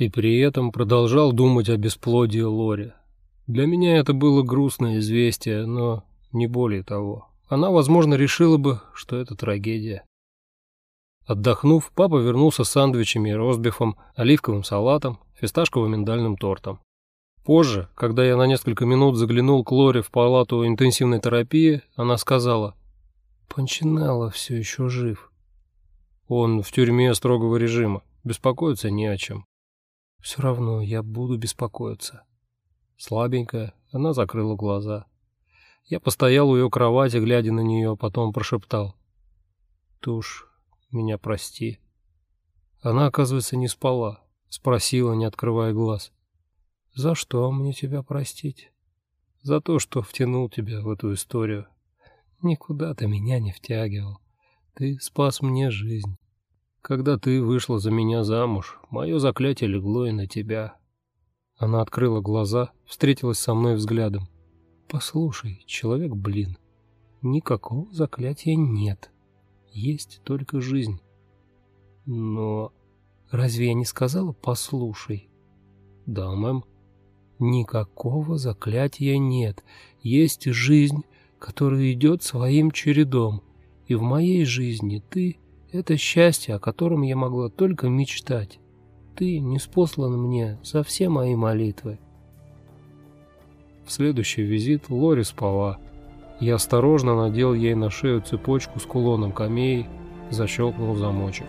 И при этом продолжал думать о бесплодии Лори. Для меня это было грустное известие, но не более того. Она, возможно, решила бы, что это трагедия. Отдохнув, папа вернулся с сандвичами и ростбифом, оливковым салатом, фисташково-миндальным тортом. Позже, когда я на несколько минут заглянул к Лоре в палату интенсивной терапии, она сказала, «Панчинелло все еще жив». Он в тюрьме строгого режима, беспокоиться не о чем. «Все равно я буду беспокоиться». Слабенькая, она закрыла глаза. Я постоял у ее кровати, глядя на нее, потом прошептал. «Ты уж меня прости». Она, оказывается, не спала, спросила, не открывая глаз. За что мне тебя простить? За то, что втянул тебя в эту историю. Никуда ты меня не втягивал. Ты спас мне жизнь. Когда ты вышла за меня замуж, мое заклятие легло и на тебя. Она открыла глаза, встретилась со мной взглядом. Послушай, человек, блин, никакого заклятия нет. Есть только жизнь. Но разве я не сказала «послушай»? Да, мэм. Никакого заклятия нет. Есть жизнь, которая идет своим чередом. И в моей жизни ты — это счастье, о котором я могла только мечтать. Ты не спослан мне за все мои молитвы. В следующий визит Лори спала. Я осторожно надел ей на шею цепочку с кулоном камеи, защелкнул замочек.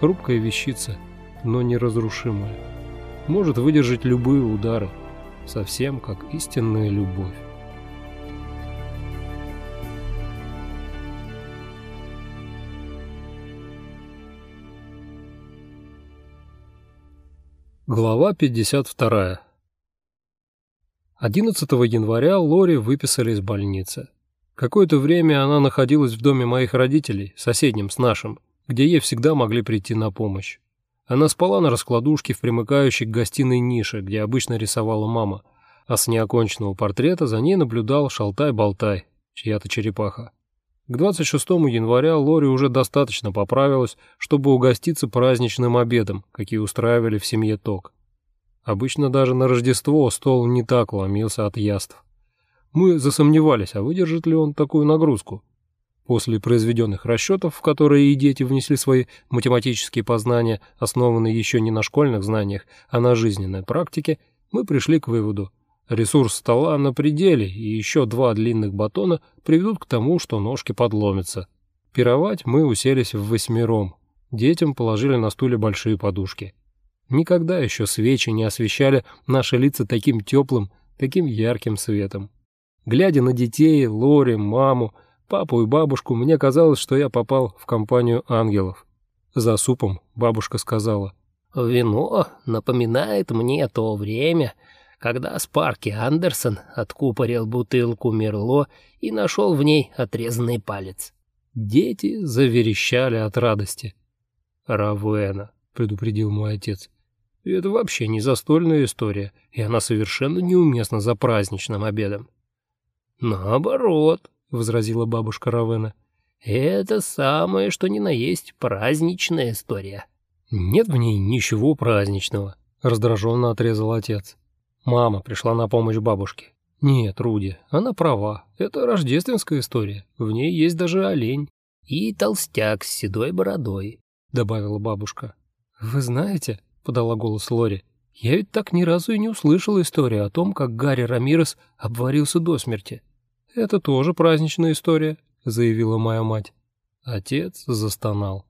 Хрупкая вещица, но неразрушимая может выдержать любые удары, совсем как истинная любовь. Глава 52. 11 января Лори выписали из больницы. Какое-то время она находилась в доме моих родителей, соседнем с нашим, где ей всегда могли прийти на помощь. Она спала на раскладушке в примыкающей к гостиной нише, где обычно рисовала мама, а с неоконченного портрета за ней наблюдал Шалтай-Болтай, чья-то черепаха. К 26 января Лори уже достаточно поправилась, чтобы угоститься праздничным обедом, какие устраивали в семье Ток. Обычно даже на Рождество стол не так ломился от яств. Мы засомневались, а выдержит ли он такую нагрузку. После произведенных расчетов, в которые и дети внесли свои математические познания, основанные еще не на школьных знаниях, а на жизненной практике, мы пришли к выводу. Ресурс стола на пределе, и еще два длинных батона приведут к тому, что ножки подломятся. Пировать мы уселись в восьмером. Детям положили на стуле большие подушки. Никогда еще свечи не освещали наши лица таким теплым, таким ярким светом. Глядя на детей, Лори, маму, папу и бабушку, мне казалось, что я попал в компанию ангелов. За супом бабушка сказала. «Вино напоминает мне то время, когда Спарки Андерсон откупорил бутылку Мерло и нашел в ней отрезанный палец». Дети заверещали от радости. «Равена», — предупредил мой отец. «Это вообще не застольная история, и она совершенно неуместна за праздничным обедом». «Наоборот», — возразила бабушка Равена. «Это самое, что ни на есть праздничная история». «Нет в ней ничего праздничного», — раздраженно отрезал отец. Мама пришла на помощь бабушке. «Нет, Руди, она права. Это рождественская история. В ней есть даже олень». «И толстяк с седой бородой», — добавила бабушка. «Вы знаете», — подала голос Лори, — «я ведь так ни разу и не услышала историю о том, как Гарри Рамирес обварился до смерти. «Это тоже праздничная история», — заявила моя мать. Отец застонал.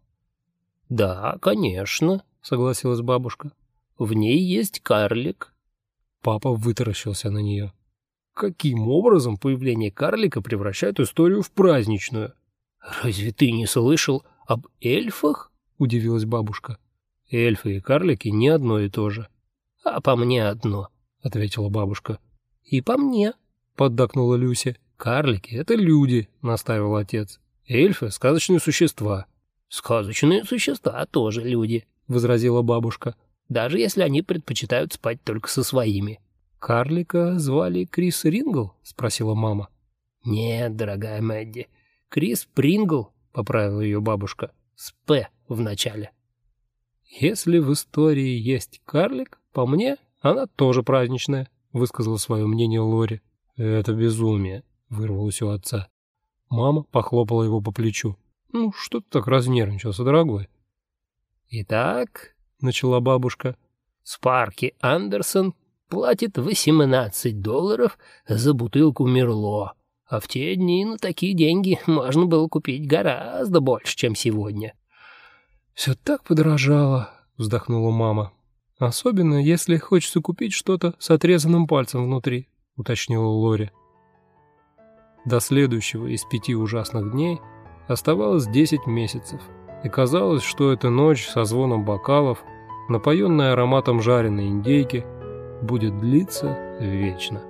«Да, конечно», — согласилась бабушка. «В ней есть карлик». Папа вытаращился на нее. «Каким образом появление карлика превращает историю в праздничную?» «Разве ты не слышал об эльфах?» — удивилась бабушка. «Эльфы и карлики не одно и то же». «А по мне одно», — ответила бабушка. «И по мне», — поддакнула Люся. «Карлики — это люди», — наставил отец. «Эльфы — сказочные существа». «Сказочные существа тоже люди», — возразила бабушка. «Даже если они предпочитают спать только со своими». «Карлика звали Крис Рингл?» — спросила мама. «Нет, дорогая Мэдди, Крис Прингл», — поправила ее бабушка, — «с «П» в начале». Если в истории есть карлик, по мне, она тоже праздничная, высказала свое мнение Лори. Это безумие, вырвалось у отца. Мама похлопала его по плечу. Ну, что ты так разнервничался, дорогой? Итак, начала бабушка. Спарки Андерсон платит 18 долларов за бутылку Мерло. А в те дни на такие деньги можно было купить гораздо больше, чем сегодня. «Все так подорожало», — вздохнула мама. «Особенно, если хочется купить что-то с отрезанным пальцем внутри», — уточнила Лори. До следующего из пяти ужасных дней оставалось десять месяцев, и казалось, что эта ночь со звоном бокалов, напоенная ароматом жареной индейки, будет длиться вечно.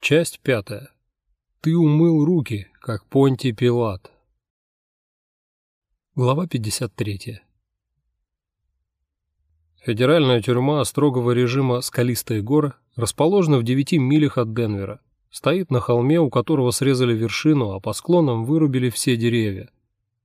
Часть пятая. Ты умыл руки, как Понтий Пилат. Глава 53. Федеральная тюрьма строгого режима «Скалистые горы» расположена в 9 милях от Денвера. Стоит на холме, у которого срезали вершину, а по склонам вырубили все деревья.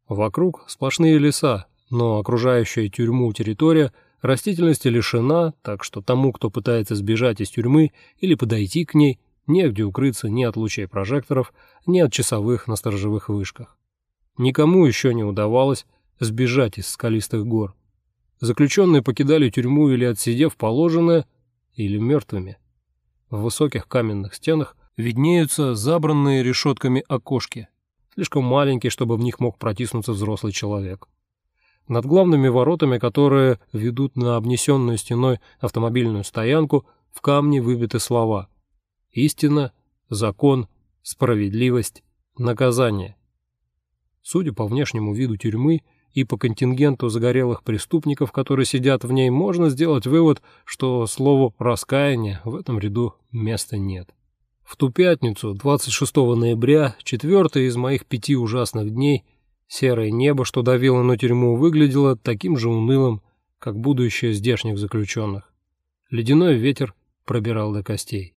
Вокруг сплошные леса, но окружающая тюрьму территория растительности лишена, так что тому, кто пытается сбежать из тюрьмы или подойти к ней, Негде укрыться ни от лучей прожекторов, ни от часовых на сторожевых вышках. Никому еще не удавалось сбежать из скалистых гор. Заключенные покидали тюрьму или отсидев положенное, или мертвыми. В высоких каменных стенах виднеются забранные решетками окошки, слишком маленькие, чтобы в них мог протиснуться взрослый человек. Над главными воротами, которые ведут на обнесенную стеной автомобильную стоянку, в камне выбиты слова Истина, закон, справедливость, наказание. Судя по внешнему виду тюрьмы и по контингенту загорелых преступников, которые сидят в ней, можно сделать вывод, что слову «раскаяние» в этом ряду места нет. В ту пятницу, 26 ноября, четвертый из моих пяти ужасных дней, серое небо, что давило на тюрьму, выглядело таким же унылым, как будущее здешних заключенных. Ледяной ветер пробирал до костей.